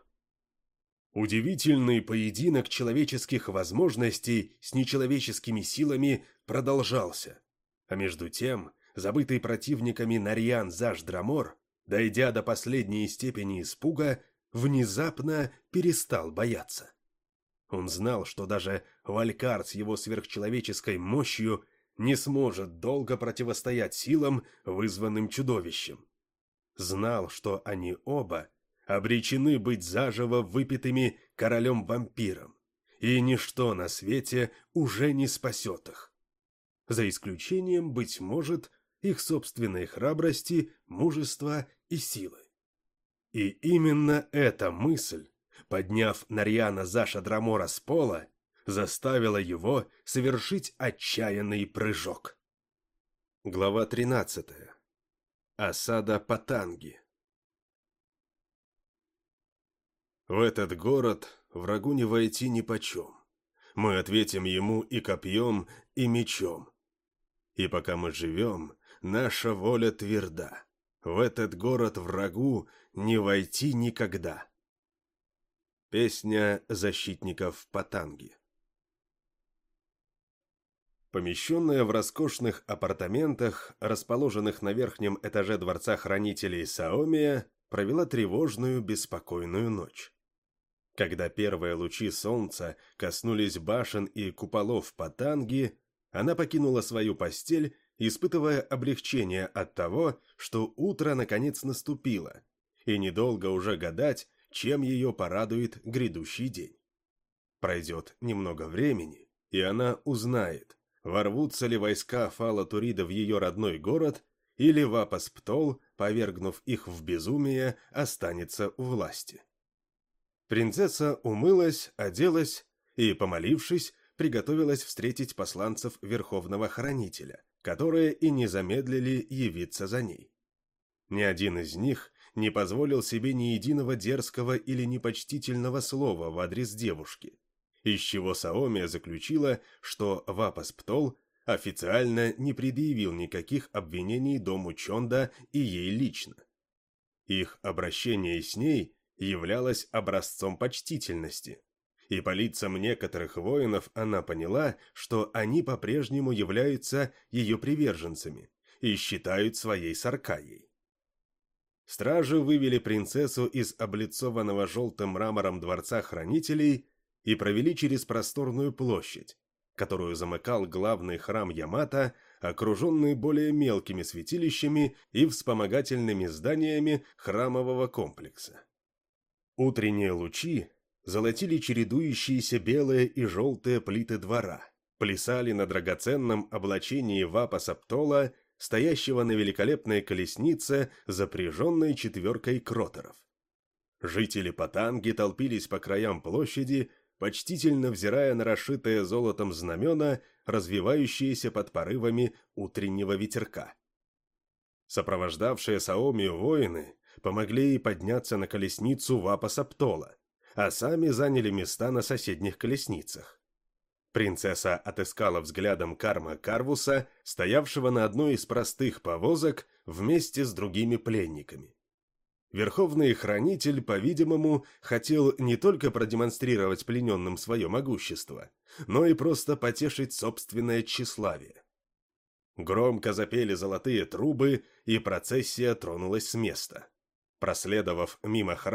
A: Удивительный поединок человеческих возможностей с нечеловеческими силами продолжался, а между тем забытый противниками Нарьян Заждрамор дойдя до последней степени испуга, внезапно перестал бояться. Он знал, что даже Валькар с его сверхчеловеческой мощью не сможет долго противостоять силам, вызванным чудовищем. Знал, что они оба обречены быть заживо выпитыми королем-вампиром, и ничто на свете уже не спасет их. За исключением, быть может, их собственной храбрости, мужества и силы. И именно эта мысль, подняв Нарьяна за Шадрамора с пола, заставила его совершить отчаянный прыжок. Глава 13. Осада Патанги. В этот город врагу не войти ни почем. Мы ответим ему и копьем, и мечом. И пока мы живем, наша воля тверда. В этот город врагу не войти никогда. Песня защитников Патанги. Помещенная в роскошных апартаментах, расположенных на верхнем этаже дворца хранителей Саомия, провела тревожную, беспокойную ночь. Когда первые лучи солнца коснулись башен и куполов Патанги, она покинула свою постель, испытывая облегчение от того, что утро наконец наступило, и недолго уже гадать, чем ее порадует грядущий день. Пройдет немного времени, и она узнает, ворвутся ли войска Фала Турида в ее родной город, или Вапас Птол, повергнув их в безумие, останется у власти. Принцесса умылась, оделась и, помолившись, приготовилась встретить посланцев Верховного Хранителя, которые и не замедлили явиться за ней. Ни один из них не позволил себе ни единого дерзкого или непочтительного слова в адрес девушки, из чего Саомия заключила, что Вапас Птол официально не предъявил никаких обвинений дому Чонда и ей лично. Их обращение с ней являлось образцом почтительности, и по лицам некоторых воинов она поняла, что они по-прежнему являются ее приверженцами и считают своей саркаей. Стражи вывели принцессу из облицованного желтым мрамором дворца хранителей и провели через просторную площадь, которую замыкал главный храм Ямата, окруженный более мелкими святилищами и вспомогательными зданиями храмового комплекса. Утренние лучи золотили чередующиеся белые и желтые плиты двора, плясали на драгоценном облачении Вапа Саптола, стоящего на великолепной колеснице, запряженной четверкой кротеров. Жители Патанги толпились по краям площади, почтительно взирая на расшитые золотом знамена, развивающиеся под порывами утреннего ветерка. Сопровождавшие Саомию воины помогли ей подняться на колесницу Вапа Саптола, а сами заняли места на соседних колесницах. Принцесса отыскала взглядом Карма Карвуса, стоявшего на одной из простых повозок вместе с другими пленниками. Верховный хранитель, по-видимому, хотел не только продемонстрировать плененным свое могущество, но и просто потешить собственное тщеславие. Громко запели золотые трубы, и процессия тронулась с места. Проследовав мимо храма,